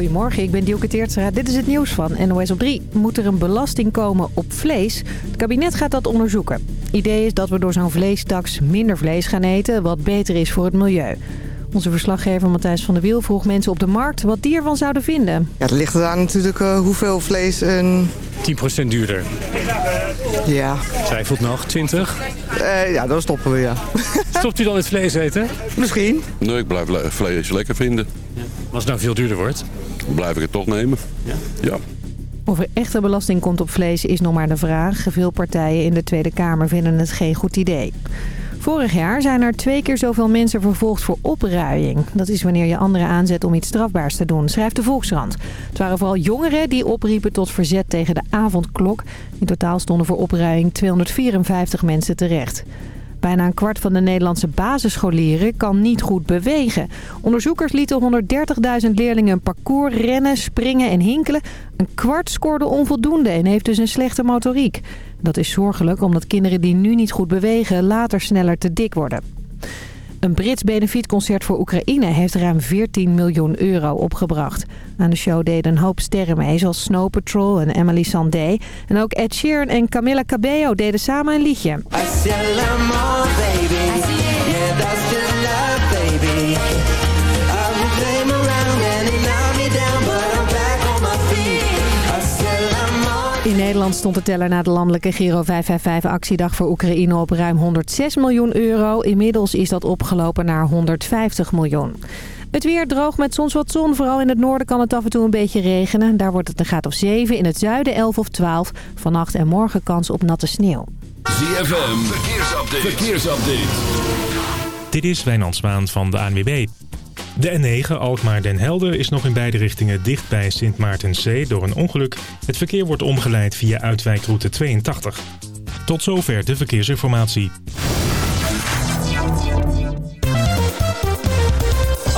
Goedemorgen, ik ben Dielke Teertstra. Dit is het nieuws van NOS op 3. Moet er een belasting komen op vlees? Het kabinet gaat dat onderzoeken. Idee is dat we door zo'n vleestaks minder vlees gaan eten... wat beter is voor het milieu. Onze verslaggever Matthijs van der Wiel vroeg mensen op de markt wat die ervan zouden vinden. Ja, het ligt eraan natuurlijk uh, hoeveel vlees een... 10% duurder. Ja. Twijfelt nog, 20? Uh, ja, dan stoppen we, ja. Stopt u dan het vlees eten? Misschien. Nee, ik blijf vlees lekker vinden. Als het nou veel duurder wordt? Dan blijf ik het toch nemen. Ja? Ja. Of er echte belasting komt op vlees is nog maar de vraag. Veel partijen in de Tweede Kamer vinden het geen goed idee. Vorig jaar zijn er twee keer zoveel mensen vervolgd voor opruiing. Dat is wanneer je anderen aanzet om iets strafbaars te doen, schrijft de Volkskrant. Het waren vooral jongeren die opriepen tot verzet tegen de avondklok. In totaal stonden voor opruiing 254 mensen terecht. Bijna een kwart van de Nederlandse basisscholieren kan niet goed bewegen. Onderzoekers lieten 130.000 leerlingen een parcours rennen, springen en hinkelen. Een kwart scoorde onvoldoende en heeft dus een slechte motoriek. Dat is zorgelijk omdat kinderen die nu niet goed bewegen later sneller te dik worden. Een Brits benefietconcert voor Oekraïne heeft ruim 14 miljoen euro opgebracht. Aan de show deden een hoop sterren mee, zoals Snow Patrol en Emily Sandé. En ook Ed Sheeran en Camilla Cabello deden samen een liedje. In Nederland stond de teller na de landelijke Giro 555-actiedag voor Oekraïne op ruim 106 miljoen euro. Inmiddels is dat opgelopen naar 150 miljoen. Het weer droog met soms wat zon. Vooral in het noorden kan het af en toe een beetje regenen. Daar wordt het een graad of 7. In het zuiden 11 of 12. Vannacht en morgen kans op natte sneeuw. ZFM, verkeersupdate. verkeersupdate. Dit is Wijnand Zwaan van de ANWB. De N9 Alkmaar-Den Helder is nog in beide richtingen dicht bij Sint Maartenzee door een ongeluk. Het verkeer wordt omgeleid via uitwijkroute 82. Tot zover de verkeersinformatie.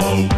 Oh.